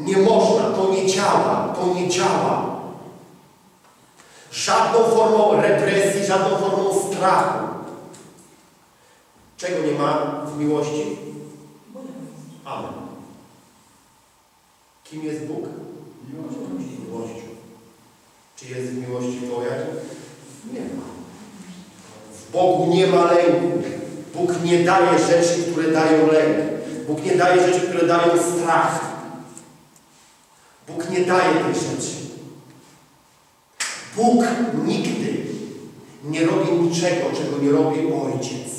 Nie można, to nie działa, to nie działa. Żadną formą represji, żadną formą strachu. Czego nie ma w miłości? Amen. Kim jest Bóg? Miłością. Czy jest w miłości bojaźń? Nie ma. W Bogu nie ma lęku. Bóg nie daje rzeczy, które dają lęk. Bóg nie daje rzeczy, które dają strach. Bóg nie daje tych rzeczy. Bóg nigdy nie robi niczego, czego nie robi Ojciec.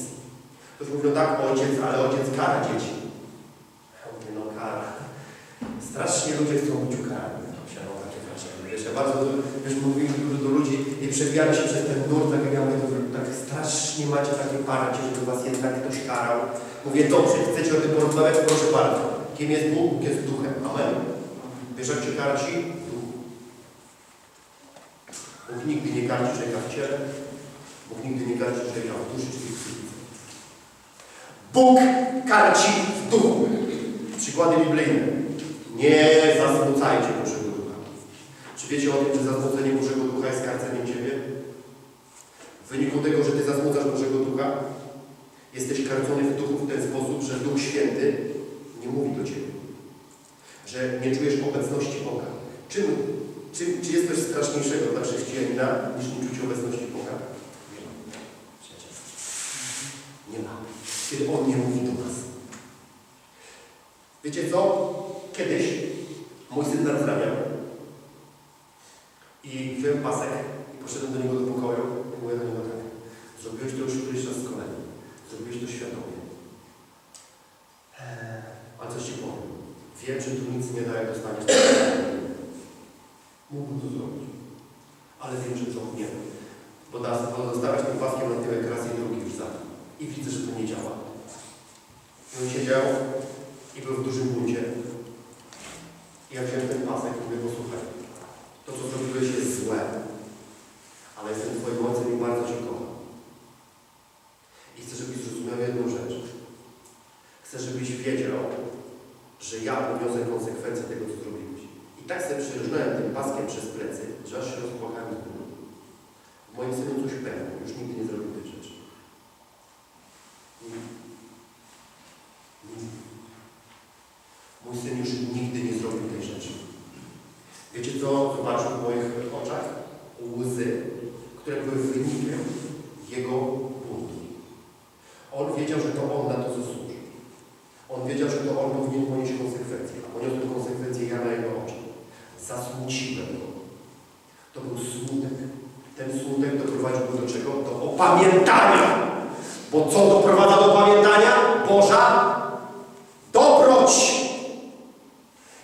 Ktoś mówi, no tak, Ojciec, ale Ojciec kara dzieci. Ja mówię, no kara. Strasznie ludzie chcą być ukarani. Cię, Wiesz, ja bardzo, wiesz, mówię do ludzi i przebijamy się przez ten nurt, tak jak ja mówię, to, tak strasznie macie takie parcie, żeby was jednak ktoś karał. Mówię, dobrze, chcecie o tym porozmawiać, proszę bardzo. Kim jest Bóg? Bóg jest duchem. Amen. Cię karci? Duch. Bóg nigdy nie karci człowieka w ciele. Bóg nigdy nie karci człowieka w duszy, czyli w psychice. Bóg karci w duchu. Przykłady biblijne. Nie zasmucajcie Bożego Ducha. Czy wiecie o tym, że zasmucenie Bożego Ducha jest karceniem Ciebie? W wyniku tego, że Ty zasmucasz Bożego Ducha, jesteś karcony w duchu w ten sposób, że Duch Święty nie mówi do Ciebie. Że nie czujesz obecności Boga. Czym, czym, czy jest coś straszniejszego dla chrześcijanina, niż nie czuć obecności Boga? Nie ma. Kiedy On nie mówi do nas. Wiecie co? Kiedyś mój syn narzamiał i wziąłem pasek i poszedłem do niego do pokoju i mówię do niego tak. Zrobiłeś to już któryś raz z kolei. Zrobiłeś to świadomie. Eee, ale coś Ci powiem. Wiem, że tu nic nie da, jak dostaniesz. Mógłbym to zrobić. Ale wiem, że to nie. Bo zostawiać tym paskiem na tyłek raz i drugi już za. I widzę, że to nie działa. I on siedział i był w dużym buncie. I ja wziąłem ten pasek i mówię, posłuchaj, to co zrobiłeś jest złe, ale jestem Twoim ojcem i bardzo Cię kocham. I chcę, żebyś zrozumiał jedną rzecz. Chcę, żebyś wiedział, że ja poniosę konsekwencje tego, co zrobiłeś. I tak sobie przyrżnąłem tym paskiem przez plecy, że aż się rozpłakałem z bólu. W moim synu coś pękło, już nigdy nie zrobił tych rzeczy. Nigdy. Nigdy. Mój syn już nigdy nie zrobił tej rzeczy. Wiecie co zobaczył w moich oczach? Łzy, które były wynikiem jego buntu. On wiedział, że to on na to zasłuży. On wiedział, że to on powinien ponieść konsekwencje, a poniósł tę konsekwencję ja na jego oczach. Zasmuciłem go. To był smutek. Ten smutek doprowadził go do czego? Do opamiętania. Bo co doprowadza do pamiętania? Boża dobroć.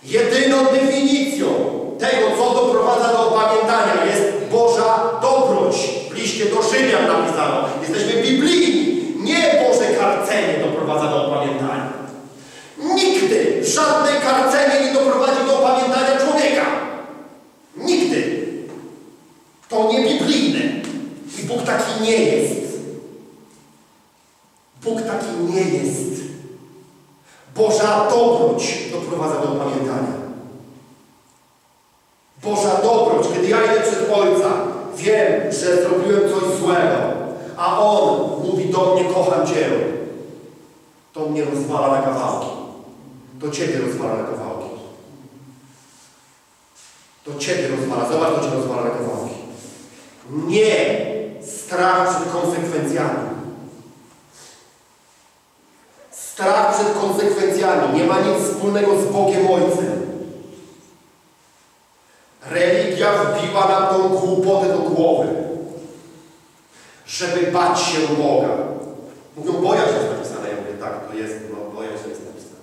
Jedyną definicją tego, co doprowadza do opamiętania jest Boża dobroć. W liście do Rzymian napisano. Jesteśmy biblijni. Nie Boże karcenie doprowadza do opamiętania. Nigdy żadne karcenie nie doprowadzi do opamiętania człowieka. Nigdy. To nie biblijne. I Bóg taki nie jest. Bóg taki nie jest. Boża dobroć doprowadza do opamiętania. Boża dobroć, kiedy ja idę przed Ojca, wiem, że zrobiłem coś złego, a On mówi do mnie, kocham Cię. To mnie rozwala na kawałki. To Ciebie rozwala na kawałki. To Ciebie rozwala. Zobacz, to Cię rozwala na kawałki. Nie strach przed konsekwencjami. Strach przed konsekwencjami nie ma nic wspólnego z Bogiem Ojcem. Religia wbiła nam tą głupotę żeby bać się Boga. Mówią, boja się jest napisane. Ja mówię, tak, to jest, no boja się jest napisane.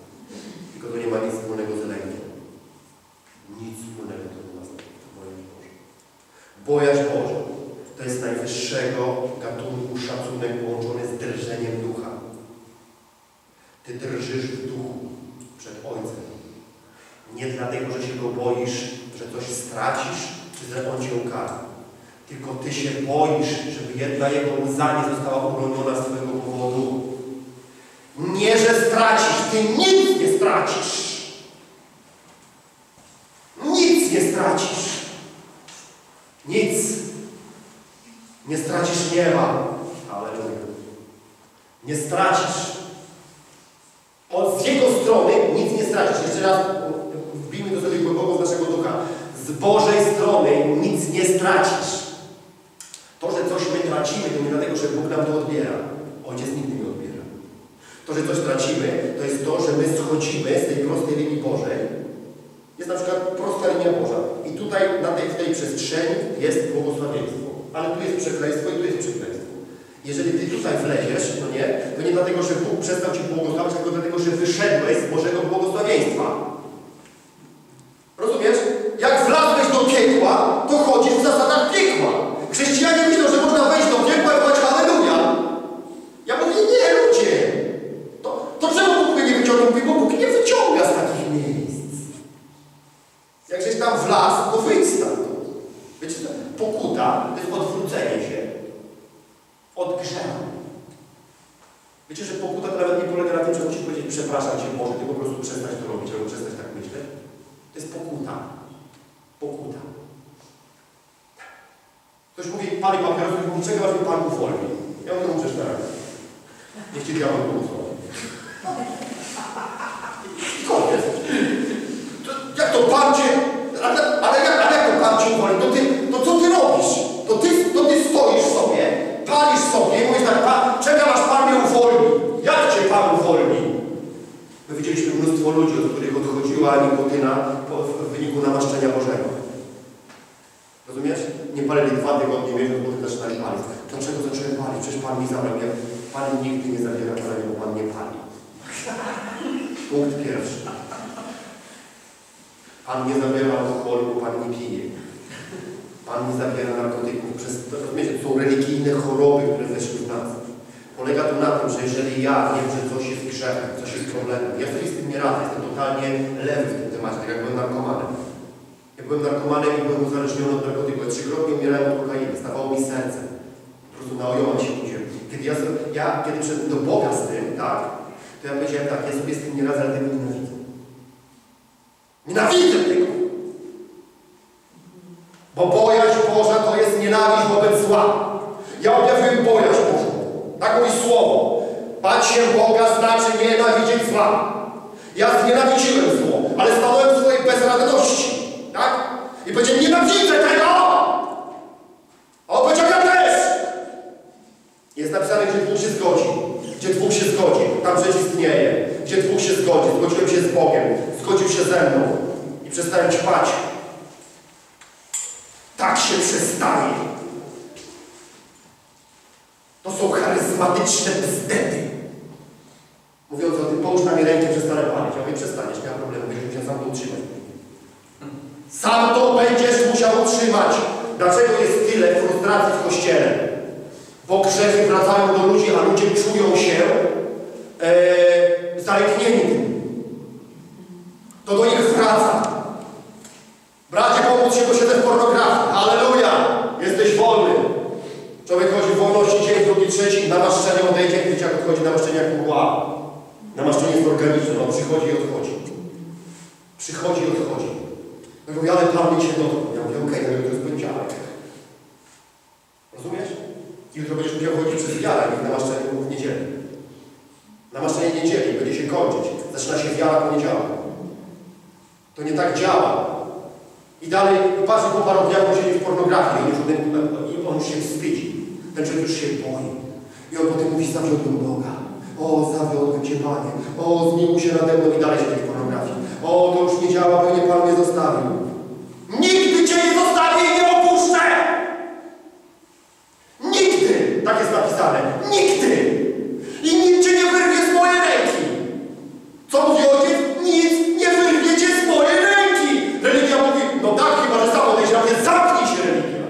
Tylko to nie ma nic wspólnego z lękiem. Nic wspólnego to nie ma z moim Bożym. Bojaźń Boża to jest najwyższego gatunku szacunek połączony z drżeniem ducha. Ty drżysz w duchu przed Ojcem. Nie dlatego, że się Go boisz, że coś stracisz, czy że On Cię ukara. Tylko Ty się boisz, żeby jedna Jego łza nie została uroniona z Twojego powodu. Nie, że stracisz. Ty nic nie stracisz. stracisz. Nic. Nie stracisz nieba. Aleluja. Nie stracisz. Od z Jego strony nic nie stracisz. Jeszcze raz wbijmy do sobie głęboko z naszego ducha. Z Bożej strony nic nie stracisz. To, że coś my tracimy, to nie dlatego, że Bóg nam to odbiera. Ojciec nigdy nie odbiera. To, że coś tracimy, to jest to, że my schodzimy z tej prostej linii Bożej. Jest na przykład prosta linia Boża. I tutaj na tej, w tej przestrzeni jest błogosławieństwo. Ale tu jest przekleństwo i tu jest przekleństwo. Jeżeli ty tutaj wleziesz, no nie, to nie dlatego, że Bóg przestał ci błogosławić, tylko dlatego, że wyszedłeś z Bożego błogosławieństwa. Rozumiesz? Jak wlazłeś do piekła, to chodzisz w zasadach piekła. Chrześcijanie myślą, że można wejść do piekła i powiedzieć Halleluja. Ja mówię, nie ludzie. To, to czemu Bóg mnie nie wyciągnął? Mówię, bo Bóg nie wyciąga z takich miejsc. Jak żeś tam wlazł, to wyjdź stamtąd. Wiecie, pokuta to jest odwrócenie się od grzechu. Wiecie, że pokuta to nawet nie polega na tym, że musisz powiedzieć przepraszam Cię Boże, Ty po prostu przestań to robić albo przestań tak myśleć. To jest pokuta. Pokuta. Ktoś mówi, pali papierosy, mówi, czego aż mi Pan uwolni. Ja mówię, muszę teraz. Niech Cię diabeł błogosławi. Koniec. To, jak to Pan Cię, ale, ale, jak, ale jak to Pan Cię uwolni? To, ty, to co Ty robisz? To Ty, to ty stoisz sobie, palisz sobie i mówisz tak, Pan, czekam aż Pan mnie uwolni. Jak Uwolni? My widzieliśmy mnóstwo ludzi, od których odchodziła nikotyna w wyniku namaszczenia Bożego. Rozumiesz? Nie palili dwa tygodnie, miesiąc, bo zaczynali palić. Dlaczego zacząłem palić? Przecież Pan mi zabrał. Pan nigdy nie zabiera palenia, bo Pan nie pali. Punkt pierwszy. Pan nie zabiera alkoholu, bo Pan nie pije. Pan nie zabiera narkotyków. Przez, rozumiecie, to są religijne choroby, które weszły w nas. Polega to na tym, że jeżeli ja wiem, że coś jest grzechem, coś jest problemem, ja sobie z tym nie radzę, jestem totalnie lewy w tym temacie, tak jak byłem narkomanem. Jak byłem narkomanem i byłem uzależniony od narkotyków, ja trzykrotnie umierałem od kokainy, stawało mi serce. Po prostu naojomam się ludzie. Kiedy ja, ja kiedy przyszedłem do Boga z tym, tak, to ja powiedziałem tak, ja sobie z tym nie radzę, ale tego nienawidzę. Nienawidzę tego! Bo bojaźń Boża to jest nienawiść wobec zła. Ja objawiłem bojaźń Bożą. Tak mówi słowo. Bać się Boga znaczy nienawidzieć zła. Ja znienawidziłem zło, ale stanąłem w swojej bezradności. Tak? I powiedziałem, nienawidzę tego! A on powiedział, ja też! Jest napisane, gdzie dwóch się zgodzi. Gdzie dwóch się zgodzi, tam rzecz istnieje. Gdzie dwóch się zgodzi. Zgodziłem się z Bogiem. Zgodził się ze mną. I przestałem ćpać. Tak się przestaje. To są charyzmatyczne bzdety. Mówiąc o tym, połóż na mnie rękę, przestanę palić. Ja mówię, przestaniesz, nie ma problemu, będziesz musiał sam to utrzymać. Sam to będziesz musiał utrzymać. Dlaczego jest tyle frustracji w Kościele? Bo grzechy wracają do ludzi, a ludzie czują się e, zaleknieni. To do nich wraca. Bracie, pomóc się, bo siedzę w pornografii. Aleluja! Jesteś wolny. Człowiek chodzi w wolności dzień, namaszczenie odejdzie. Jak odchodzi namaszczenie jak mgła. Namaszczenie jest organiczne, no przychodzi i odchodzi. Przychodzi i odchodzi. Ja mówię, ale Pan mnie się dotknął. Ja mówię, okej, okay, no to jest poniedziałek. Rozumiesz? Jutro będziesz musiał chodzić przez wiarę, jak namaszczenie w niedzielę. Namaszczenie niedzieli będzie się kończyć. Zaczyna się wiara poniedziałek. To nie tak działa. I dalej, patrzę po paru dniach, on siedzi w pornografii, on on, on już się wstydzi. Ten człowiek już się boi. I on potem mówi, zawiodłem Boga. O, zawiodłem Cię, Panie. O, zmienił się nade mną i dalej siedzi w pornografii. O, to już nie działa, bo nie Pan mnie zostawił. Nigdy Cię nie zostawię i nie opuszczę! Nigdy! Tak jest napisane. Nigdy! I nikt Cię nie wyrwie z mojej ręki. Co mówi ojciec? Nic nie wyrwie Cię z mojej ręki. Religia mówi, no tak, chyba że sam odejść, ale zamknij się religia.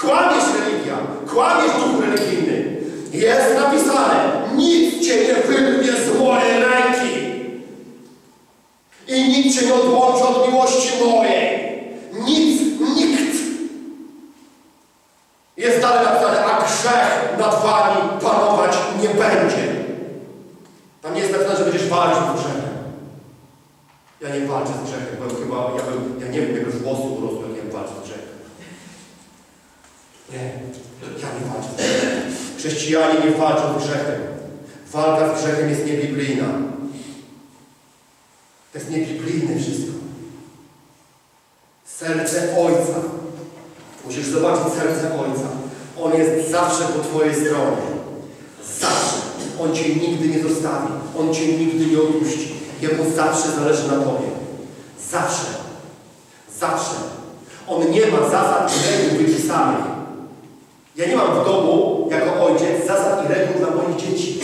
Kłamiesz religia, kłamiesz duch religijny. Jest napisane, nic Cię nie wyrwie z mojej ręki. I nikt Cię nie odłączy od miłości mojej. Nic, nikt. Jest dalej napisane, a grzech nad Wami panować nie będzie. Tam nie jest napisane, że będziesz walczył z grzechem. Ja nie walczę z grzechem, bo chyba, ja bym, ja nie wiem, jak z włosu urosł, jak ja walczę z grzechem. Nie, ja nie walczę z grzechem. Chrześcijanie nie walczą z grzechem. Walka z grzechem jest niebiblijna. To jest niebiblijne wszystko. Serce Ojca. Musisz zobaczyć serce Ojca. On jest zawsze po Twojej stronie. Zawsze. On Cię nigdy nie zostawi. On Cię nigdy nie opuści. Jemu zawsze zależy na Tobie. Zawsze. Zawsze. On nie ma zasad i reguł wypisanych. Ja nie mam w domu, jako ojciec, zasad i reguł dla moich dzieci.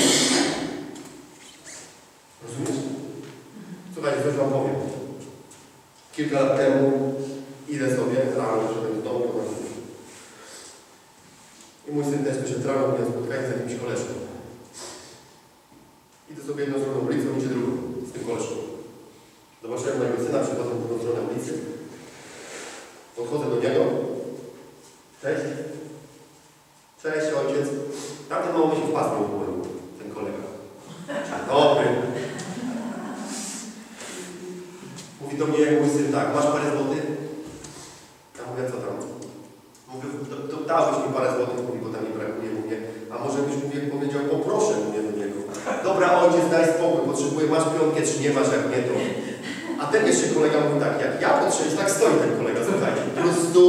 Rozumiesz? Słuchajcie, coś Wam powiem. Kilka lat temu idę sobie rano, żeby domu do rodziny. I mój syn też wyszedł rano, miał spotkanie z jakimś koleżką. Idę sobie jedną stroną ulicy, on idzie drugą z tym koleżką. Zobaczyłem mojego syna, przechodzę w drugą stronę ulicy. Podchodzę do niego. Cześć. Cześć ojciec. Tamten mało mi się w pas nie uwolił, ten kolega. Dzień Dobry. Mówi do mnie mój syn tak, masz parę złotych? Ja mówię, co tam? Mówię, to, to dałbyś mi parę złotych, mówi, bo tam mi brakuje, mówię, a może byś mówię, powiedział, poproszę, mówię do niego. Dobra ojciec, daj spokój, potrzebuję, masz piątkę, czy nie masz, jak nie to. A ten jeszcze kolega mówi tak, jak ja potrzebuję, tak stoi ten kolega, słuchajcie, po prostu,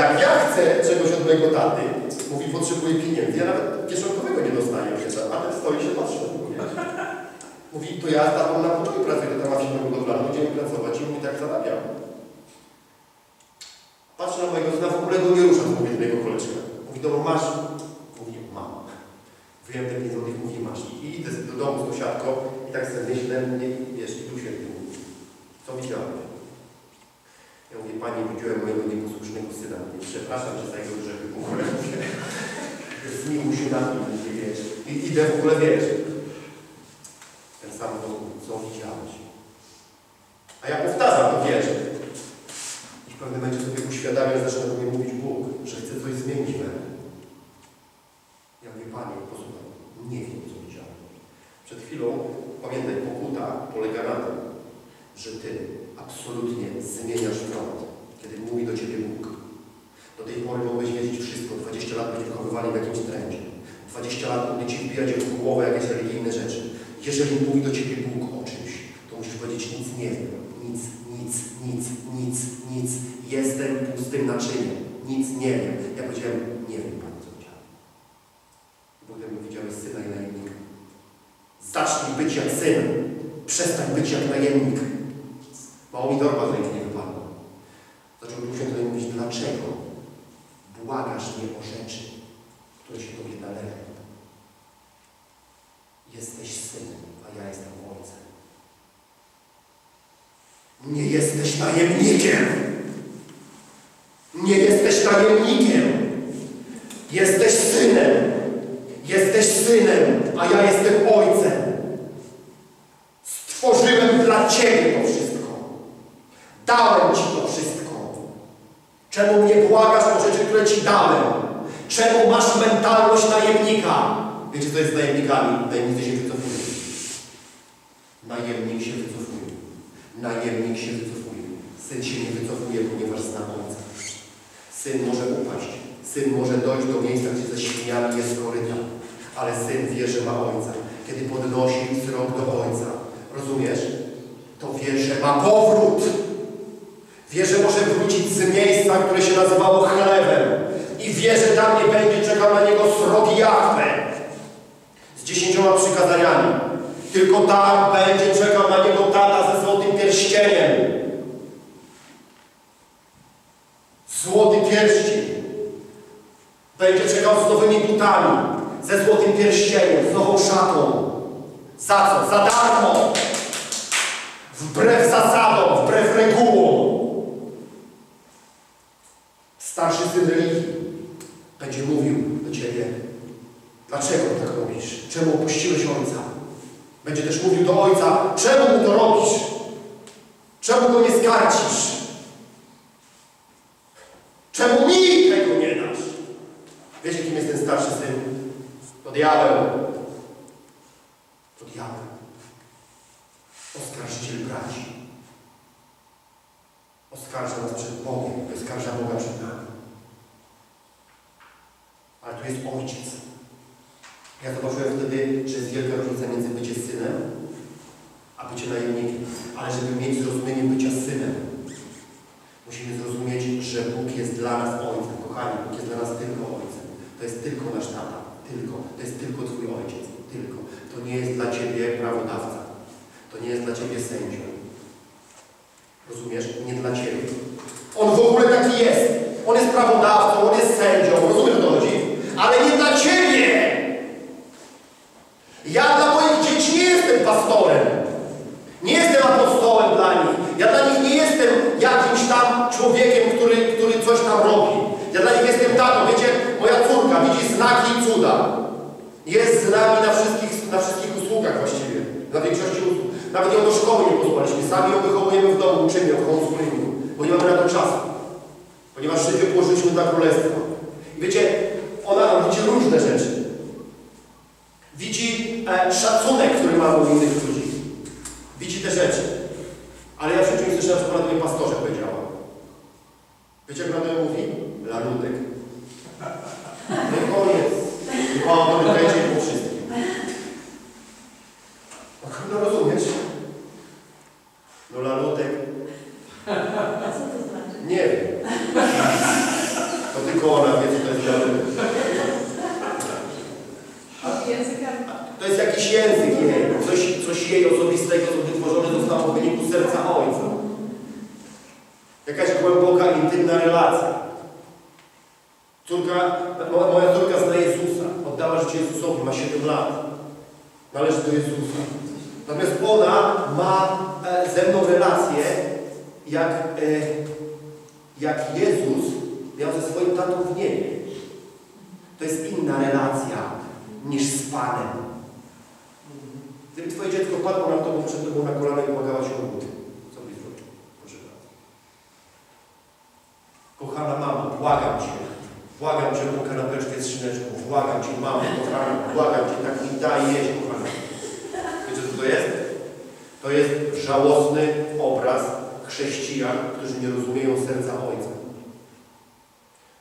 jak ja chcę czegoś od mojego taty, mówi, potrzebuję pieniędzy, ja nawet kieszonkowego nie dostaję, a ten stoi się patrzy na. Mówi, to ja z tatą na początku pracuję, to tam ma firmę budowlaną, będziemy pracować i mówi, tak zarabiam. Patrzę na mojego syna, w ogóle go nie ruszam, mówię do mojego koleżka. Mówi, dobra, masz? Wyjąłem te 5 złotych, mówi, masz. I idę do domu z tą siatką i tak sobie myślę, nie, wiesz, i tu świetnie mówi. Co widziałeś? Ja mówię, Panie, widziałem mojego nieposłusznego syna. Mówię, przepraszam, że za jego grzechy w ogóle mówię. Zmiłuj się na mówię, wiesz. I idę w ogóle, wiesz. Ten sam dom, co widziałeś. A ja powtarzam to wierzę. I w pewnym momencie sobie uświadamiam, zaczyna do mnie mówić Bóg, że chce coś zmienić we mnie. Ja mówię, Panie, posłuchaj, nie wiem, co widziałem. Przed chwilą, pamiętaj, pokuta polega na tym, że Ty absolutnie zmieniasz front, kiedy mówi do Ciebie Bóg. Do tej pory mogłeś wiedzieć wszystko, 20 lat byli wychowywani w jakimś trendzie. 20 lat mogli Ci wbijać w głowę jakieś religijne rzeczy. Jeżeli mówi do Ciebie Bóg o czymś, to musisz powiedzieć nic nie wiem, nic, nic, nic, nic, nic. Jestem pustym naczyniem, nic nie wiem. Ja powiedziałem, nie wiem Panie, co widziałem. Potem widziałeś syna i najemnika. Zacznij być jak syn, przestań być jak najemnik. Mało mi dorba z ręki nie wypadła. Zaczął Duch Święty mówić, dlaczego błagasz mnie o rzeczy, które się Tobie należą. Jesteś synem, a ja jestem ojcem. Nie jesteś najemnikiem. Nie jesteś najemnikiem. Jesteś synem. Jesteś synem, a ja jestem ojcem. Ciebie to wszystko. Dałem Ci to wszystko. Czemu mnie błagasz o rzeczy, które Ci dałem? Czemu masz mentalność najemnika? Wiecie, co jest z najemnikami? Najemnicy się wycofują. Najemnik się wycofuje. Najemnik się wycofuje. Syn się nie wycofuje, ponieważ zna ojca. Syn może upaść. Syn może dojść do miejsca, gdzie ze świniami jest koryta. Ale syn wie, że ma ojca. Kiedy podnosi wzrok do ojca, rozumiesz? To wie, że ma powrót. Wie, że może wrócić z miejsca, które się nazywało chlewem. I wie, że tam nie będzie czekał na niego srogi Jahwe z dziesięcioma przykazaniami. Tylko tam będzie czekał na niego tata ze złotym pierścieniem. Złoty pierścień. Będzie czekał z nowymi butami, ze złotym pierścieniem, z nową szatą. Za co? Za darmo. Wbrew zasadom, wbrew regułom. Starszy syn będzie mówił do Ciebie, dlaczego tak robisz? Czemu opuściłeś Ojca? Będzie też mówił do Ojca, czemu mu to robisz? Czemu go nie skarcisz? Czemu mi tego nie dasz? Wiecie, kim jest ten starszy syn? To diabeł. To diabeł. Oskarżyciel. Braci. Oskarża nas przed Bogiem, oskarża Boga przed nami. Ale tu jest Ojciec. Ja zobaczyłem wtedy, że jest wielka różnica między bycie synem, a bycie najemnikiem. Ale żeby mieć zrozumienie bycia synem, musimy zrozumieć, że Bóg jest dla nas Ojcem. Kochani, Bóg jest dla nas tylko Ojcem. To jest tylko nasz tata. Tylko. To jest tylko Twój Ojciec. Tylko. To nie jest dla Ciebie prawodawca. To nie jest dla Ciebie sędzią. Rozumiesz? Nie dla Ciebie. On w ogóle taki jest. On jest prawodawcą, on jest sędzią. Rozumiesz o co chodzi? Ale nie dla Ciebie! Ja dla moich dzieci nie jestem pastorem. Nie jestem apostołem dla nich. Ja dla nich nie jestem jakimś tam człowiekiem, który, który coś tam robi. Ja dla nich jestem tatą. Wiecie, moja córka widzi znaki i cuda. Jest z nami na wszystkich, na wszystkich usługach właściwie. Na większości usług. Nawet ją do szkoły nie posłaliśmy. Sami ją wychowujemy w domu, uczymy ją w homeschoolingu. Bo nie mamy na to czasu. Ponieważ życie położyliśmy dla królestwa. I wiecie, ona widzi różne rzeczy. Widzi e, szacunek, który mamy u innych ludzi. Widzi te rzeczy. Ale ja w życiu nie słyszałem, do mnie pastorze powiedziała. Wiecie, jak Pan mówi? Lalutek. No i koniec. I Pan do mnie będzie po wszystkim. No, no rozumiesz? No lalutek. A co to znaczy? Nie wiem. To tylko ona wie, co to jest lalutek. Języka To jest jakiś język jej, coś, coś jej osobistego, co wytworzone zostało w wyniku serca Ojca. Jakaś głęboka, intymna relacja. Córka, mo- moja córka zna Jezusa, oddała życie Jezusowi, ma 7 lat. Należy do Jezusa. Natomiast ona ma e, ze mną relację, jak, e, jak Jezus miał ze swoim tatą w niebie. To jest inna relacja niż z Panem. Gdyby Twoje dziecko padło na tobą przed Tobą na kolana i błagała Cię o buty, co byś zrobił? Proszę bardzo. Kochana mamo, błagam Cię, błagam Cię o kanapeczkę z szyneczką, błagam Cię, mamo, kochana, błagam Cię, tak mi daj jeść, kochana. Wiecie, co to jest? To jest żałosny obraz chrześcijan, którzy nie rozumieją serca Ojca.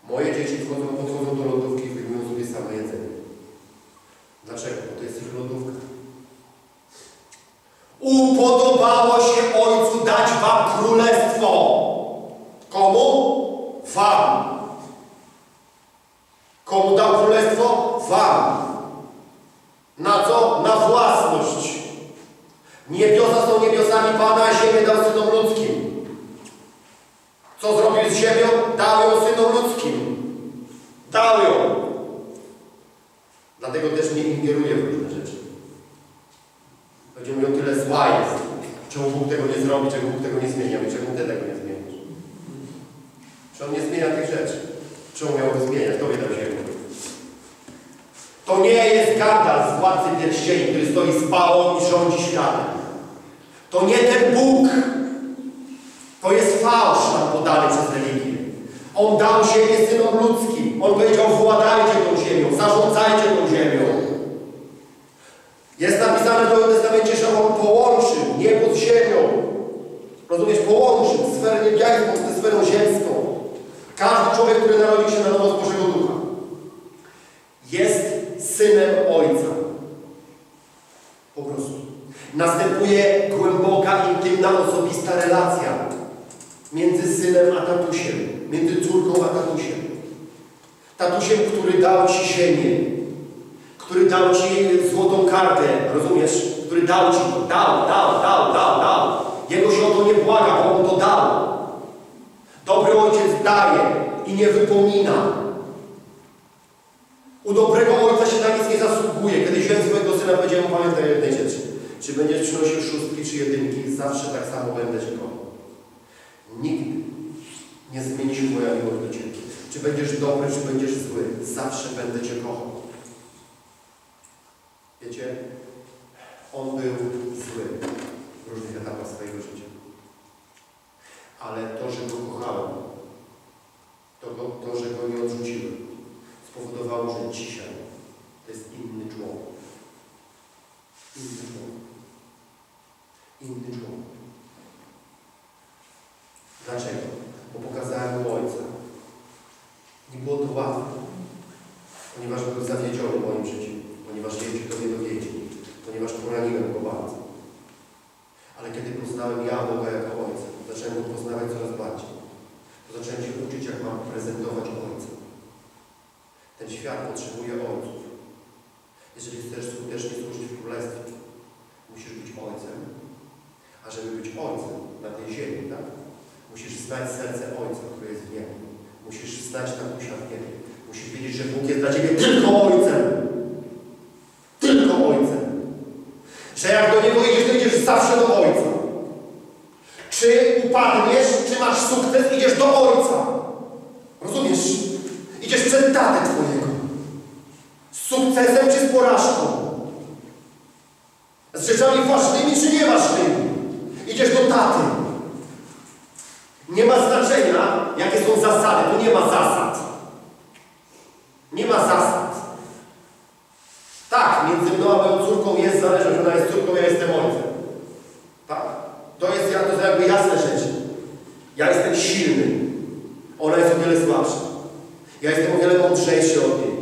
Moje dzieci wchodzą, podchodzą do lodówki i wyjmują sobie same jedzenie. Dlaczego? Bo to jest ich lodówka. Upodobało się Ojcu dać wam królestwo. Komu? Wam. Komu dał królestwo? Wam. Na co? Na własność. Niebiosa są niebiosami Pana, a ziemię dał synom ludzkim. Co zrobił z ziemią? Dał ją synom ludzkim. Dał ją. Dlatego też nie ingeruje w różne rzeczy. Będzie mówią, tyle zła jest. Czemu Bóg tego nie zrobi, czemu Bóg tego nie zmienia, czemu Ty tego nie zmienisz? Czy On nie zmienia tych rzeczy? Czemu miałby zmieniać? To wie ziemię. To nie jest Gandalf Władcy Pierścieni, który stoi z pałą i rządzi światem. To nie ten Bóg. To jest fałsz nam podany przez religię. On dał ziemię synom ludzkim. On powiedział, władajcie tą ziemią, zarządzajcie tą ziemią. Jest napisane w Nowym Testamencie, że On połączył niebo z ziemią. Rozumiesz? Połączył sferę niebiańską ze sferą ziemską. Każdy człowiek, który narodził się na nowo z Bożego Ducha, jest synem Ojca. Po prostu. Następuje głęboka, intymna, osobista relacja między synem a tatusiem, między córką a tatusiem. Tatusiem, który dał Ci ziemię, który dał Ci złotą kartę, rozumiesz? Który dał Ci dał, dał, dał, dał, dał. Jego się o to nie błaga, bo On to dał. Dobry ojciec daje i nie wypomina. U dobrego ojca się na nic nie zasługuje. Kiedy wziąłem swojego syna, powiedziałem mu, pamiętaj jednej rzeczy. Czy będziesz przynosił szóstki czy jedynki, zawsze tak samo będę Cię kochał. Nigdy nie zmieni się moja miłość do Ciebie. Czy będziesz dobry, czy będziesz zły, zawsze będę Cię kochał. Wiecie, on był zły w różnych etapach swojego życia. Ale to, że go kochałem, to, to że go nie odrzuciłem, spowodowało, że dzisiaj to jest inny człowiek. Inny człowiek. Inny człowiek. kiedy poznałem ja Boga jako Ojca, zacząłem Go poznawać coraz bardziej. To zacząłem się uczyć, jak mam prezentować Ojca. Ten świat potrzebuje ojców. Jeżeli chcesz skutecznie służyć w Królestwie, musisz być ojcem. A żeby być ojcem na tej ziemi, tak? Musisz znać serce Ojca, który jest w niebie. Musisz znać tatusia w niebie. Musisz wiedzieć, że Bóg jest dla Ciebie tylko Ojcem. Tylko Ojcem. Że jak do Niego idziesz, to idziesz zawsze do Ojca. Czy upadniesz, czy masz sukces, idziesz do Ojca. Rozumiesz? Idziesz przed Twojego. Z sukcesem czy z porażką? Z rzeczami ważnymi czy nieważnymi? Idziesz do taty. Nie ma znaczenia, jakie są zasady. Tu nie ma zasad. Nie ma zasad. Tak, między mną a moją córką jest zależność. Ona jest córką, ja jestem ojcem. Tak. To jest, to jest jakby jasne rzeczy. Ja jestem silny. Ona jest o wiele słabsza. Ja jestem o wiele mądrzejszy od niej.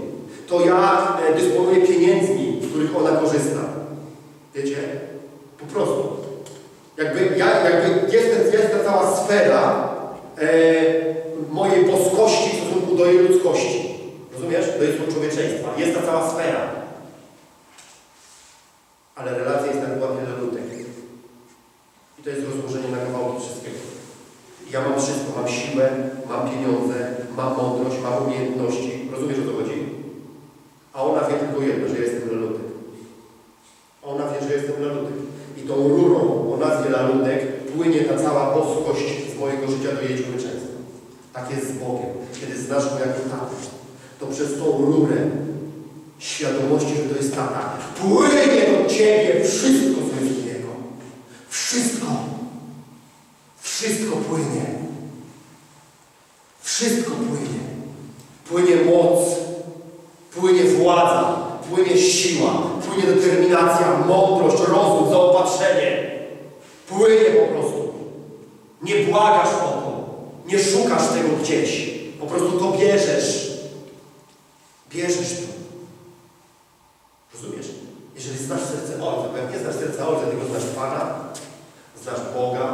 To ja e, dysponuję pieniędzmi, z których ona korzysta. Wiecie? Po prostu. Jakby, ja, jakby jest, jest ta cała sfera e, mojej boskości w stosunku do jej ludzkości. Rozumiesz? Do jej człowieczeństwa. Jest ta cała sfera. Ale relacja jest tak ładnie do lutek. I to jest rozłożenie na kawałki wszystkiego. Ja mam wszystko. Mam siłę, mam pieniądze, mam mądrość, mam umiejętności. Rozumiesz o co chodzi? A ona wie tylko jedno, że ja jestem lelutek. A ona wie, że jestem lelutek. I tą rurą o nazwie lalutek płynie ta cała boskość z mojego życia do jej człowieczeństwa. Tak jest z Bogiem. Kiedy znasz Go jako tatę, to przez tą rurę świadomości, że to jest tata, płynie do Ciebie wszystko, co jest w Niego. Wszystko. Wszystko płynie. Wszystko płynie. Płynie moc, płynie władza, płynie siła, płynie determinacja, mądrość, rozum, zaopatrzenie. Płynie po prostu. Nie błagasz o to. Nie szukasz tego gdzieś. Po prostu to bierzesz. Bierzesz to. Rozumiesz? Jeżeli znasz serce Ojca, bo jak nie znasz serca Ojca, tylko znasz Pana, znasz Boga,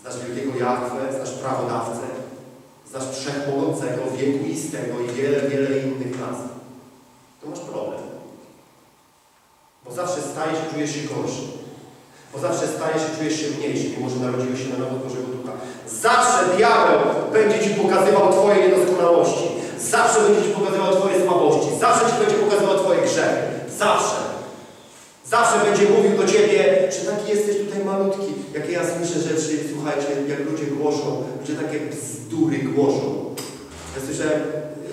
znasz wielkiego Jahwe, znasz prawodawcę, znasz wszechmogącego, wiekuistego i wiele, wiele innych nazw, to masz problem. Bo zawsze stajesz i czujesz się gorszy. Bo zawsze stajesz i czujesz się mniejszy, mimo że narodziłeś się na nowo Bożego Ducha. Zawsze diabeł będzie Ci pokazywał Twoje niedoskonałości. Zawsze będzie Ci pokazywał Twoje słabości. Zawsze Ci będzie pokazywał Twoje grzechy. Zawsze. Zawsze będzie mówił do Ciebie, czy taki jesteś tutaj malutki. Jakie ja słyszę rzeczy, słuchajcie, jak ludzie głoszą, że takie bzdury głoszą. Ja słyszałem,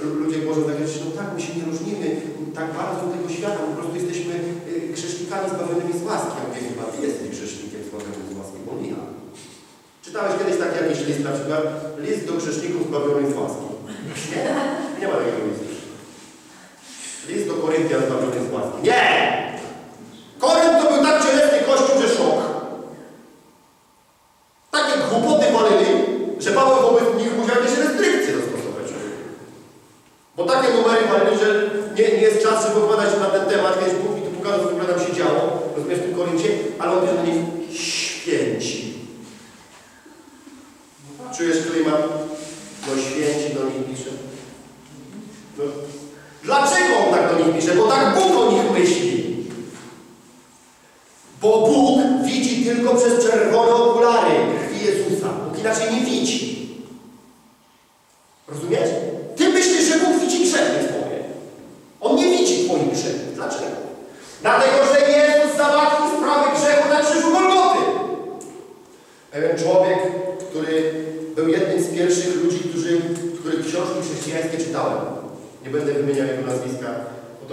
lu- ludzie głoszą takie rzeczy, no tak, my się nie różnimy tak bardzo od tego świata, po prostu jesteśmy y, grzesznikami zbawionymi z łaski. Ja mówię, chyba Ty jesteś grzesznikiem zbawionym z łaski, bo nie ja. Czytałeś kiedyś taki jakiś list, na przykład list do grzeszników zbawionych z łaski. Nie? Nie ma takiego listu. List do Koryntian zbawionych z łaski. Nie! Olha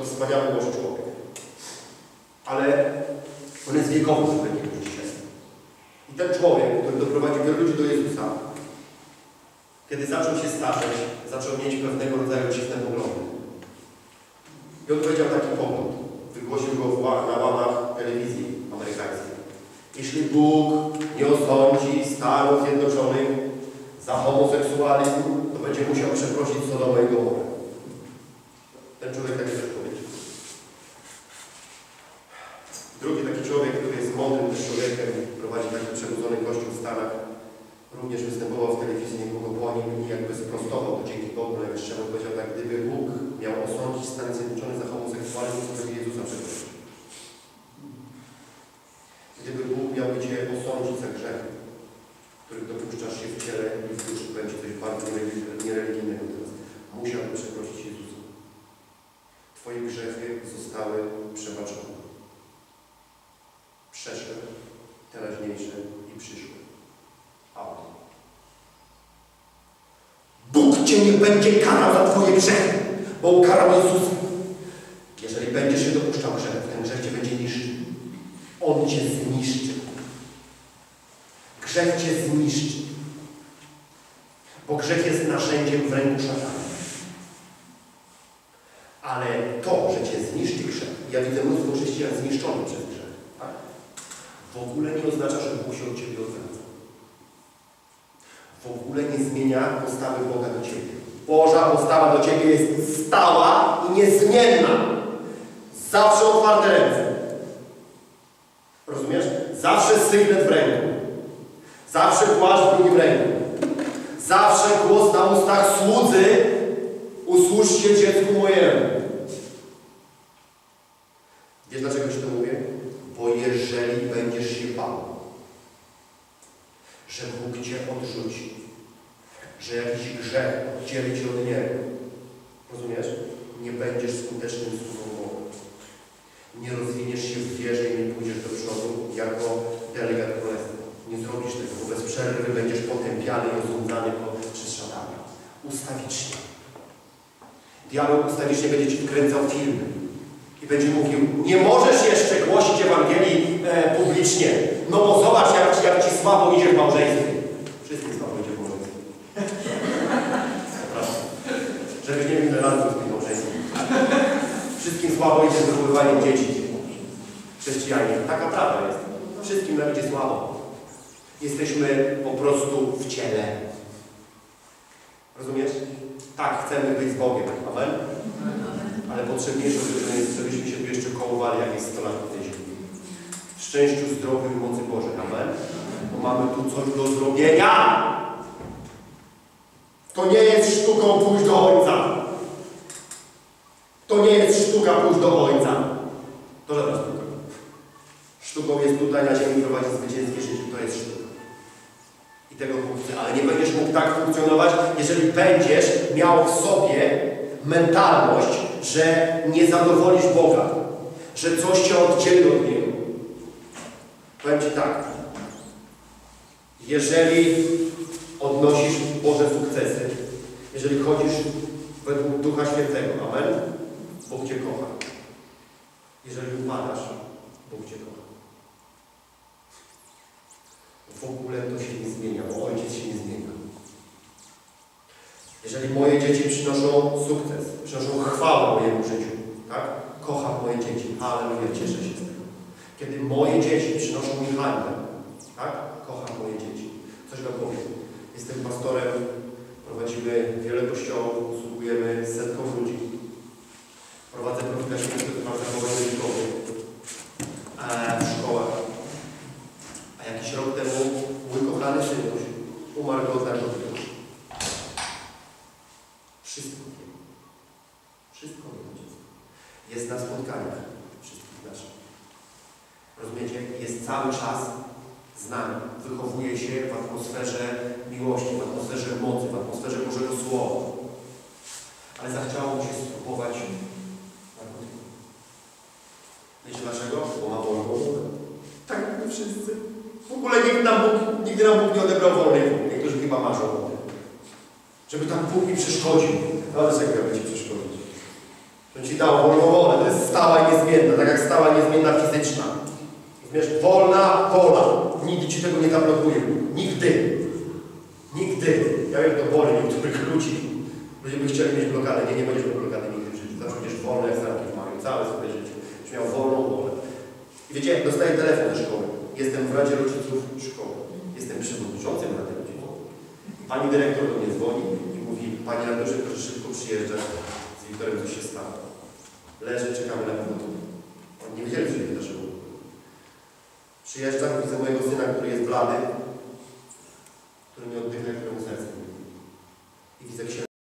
to wspaniały Boży człowiek. Ale on jest wiekowy człowiekiem dzisiaj. I ten człowiek, który doprowadził wielu ludzi do Jezusa, kiedy zaczął się starzeć, zaczął mieć pewnego rodzaju dziwne poglądy. I on powiedział taki pogląd. Wygłosił go na łamach telewizji amerykańskiej. Jeśli Bóg nie osądzi Stanów Zjednoczonych za homoseksualizm, to będzie musiał przeprosić Sodomę i Gomorę. Ten człowiek taki też powiedział. Drugi taki człowiek, który jest mądrym też człowiekiem, prowadzi taki również występował w telewizji niedługo po nim i jakby sprostował to dzięki Bogu Najwyższemu. Powiedział tak, gdyby Bóg miał osądzić Stany Zjednoczone za homoseksualizm, to by Jezusa przeprosił. Gdyby Bóg miał Cię osądzić za grzech, których dopuszczasz się w ciele i w duszy, Ci coś bardzo niereli- niereligijnego teraz, musiałby przeprosić Jezusa. Twoje grzechy zostały przebaczone. Przeszłe, teraźniejsze i przyszłe. Amen. Bóg Cię nie będzie karał za Twoje grzechy, bo ukarał Jezus. Jeżeli będziesz się dopuszczał grzechu, ten grzech Cię będzie niszczył. On Cię zniszczy. Grzech Cię zniszczy. Bo grzech jest narzędziem w ręku szatana. Ale to, że Cię zniszczy grzech, ja widzę mnóstwo chrześcijan zniszczonych przez grzech, tak? w ogóle nie oznacza, że Bóg się od Ciebie odwraca. W ogóle nie zmienia postawy Boga do Ciebie. Boża postawa do Ciebie jest stała i niezmienna. Zawsze otwarte ręce. Rozumiesz? Zawsze sygnet w ręku. Zawsze płaszcz w drugim ręku. Zawsze głos na ustach słudzy. Usłyszcie dziecku mojemu. Wiesz dlaczego Ci to mówię? Bo jeżeli będziesz się bał, że Bóg Cię odrzuci, że jakiś grzech oddzieli Cię od Niego, rozumiesz? Nie będziesz skutecznym sługą. Nie rozwiniesz się w wierze i nie pójdziesz do przodu jako delegat królestwa. Zrobisz tego, bo bez przerwy będziesz potępiany i osądzany przez szatana. Ustawicznie. Diabeł ustawicznie będzie Ci wkręcał filmy i będzie mówił, nie możesz jeszcze głosić Ewangelii e, publicznie, no bo zobacz, jak, jak Ci słabo idzie w małżeństwie. Wszystkim słabo idzie w małżeństwie. Żebyś nie wiem, razy w tym małżeństwie. Wszystkim słabo idzie z wychowywaniem dzieci. Chrześcijanie. Taka prawda jest. Wszystkim nam idzie słabo. Jesteśmy po prostu w ciele. Rozumiesz? Tak, chcemy być z Bogiem. Amen? Ale potrzebniejsze, żeby- żebyśmy się tu jeszcze kołowali jakieś 100 lat po tej ziemi. W szczęściu, zdrowiu i mocy Bożej. Amen? Bo mamy tu coś do zrobienia. To nie jest sztuką pójść do Ojca. To nie jest sztuka pójść do Ojca. To żadna sztuka. Sztuką jest tutaj na ziemi prowadzić zwycięskie życie. To jest sztuka. I tego chce. Ale nie będziesz mógł tak funkcjonować, jeżeli będziesz miał w sobie mentalność, że nie zadowolisz Boga. Że coś Cię oddzieli od Niego. Powiem Ci tak. Jeżeli odnosisz Boże sukcesy, jeżeli chodzisz według Ducha Świętego, Amen, Bóg Cię kocha. Jeżeli upadasz, Bóg Cię kocha. W ogóle to się nie zmienia, bo Ojciec się nie zmienia. Jeżeli moje dzieci przynoszą sukces, przynoszą chwałę mojemu życiu, tak? Kocham moje dzieci, ale cieszę się z tego. Kiedy moje dzieci przynoszą mi hańbę, tak? Kocham moje dzieci. Coś wam powiem. Jestem pastorem, prowadzimy wiele kościołów, usługujemy setkom ludzi. Prowadzę profil świętego zachowań religiowych e, w szkołach. A jakiś rok temu mój kochany synuś umarł od narkotyków. Wszystko wiem. Wszystko wiem. ojciec. Jest na spotkaniach wszystkich naszych. Rozumiecie? Jest cały czas z nami. Wychowuje się w atmosferze miłości, w atmosferze mocy, w atmosferze Bożego Słowa. Ale zachciało mu się spróbować narkotyków. Wiecie dlaczego? Bo ma wolną wolę. Tak jak my wszyscy. W ogóle nikt nam Bóg, nigdy nam Bóg nie odebrał wolnej woli. Niektórzy chyba marzą o tym. Żeby tam Bóg mi przeszkodził. No ale jak miałby Ci przeszkodzić? On Ci dał wolną wolę. To jest stała i niezmienna. Tak jak stała i niezmienna fizyczna. Rozumiesz? Wolna wola. Nikt Ci tego nie zablokuje. Nigdy. Nigdy. Ja wiem, to boli niektórych ludzi. Ludzie by chcieli mieć blokadę. Nie, nie będziesz miał blokady nigdy w życiu. Zawsze będziesz wolny jak sarki w Mario. Całe swoje życie. Będziesz miał wolną wolę. I wiecie, jak dostaję telefon do szkoły. Jestem w Radzie Rodziców szkoły. Jestem przewodniczącym Rady Rodziców. Pani dyrektor do mnie dzwoni i mówi Pani Radoszu, proszę szybko przyjeżdżać. Z Wiktorem coś się stało. Leży, czekamy na powód. Oni nie wiedzieli, co się wydarzyło. Przyjeżdżam, widzę mojego syna, który jest blady, który nie oddycha, któremu serce. I widzę księdza,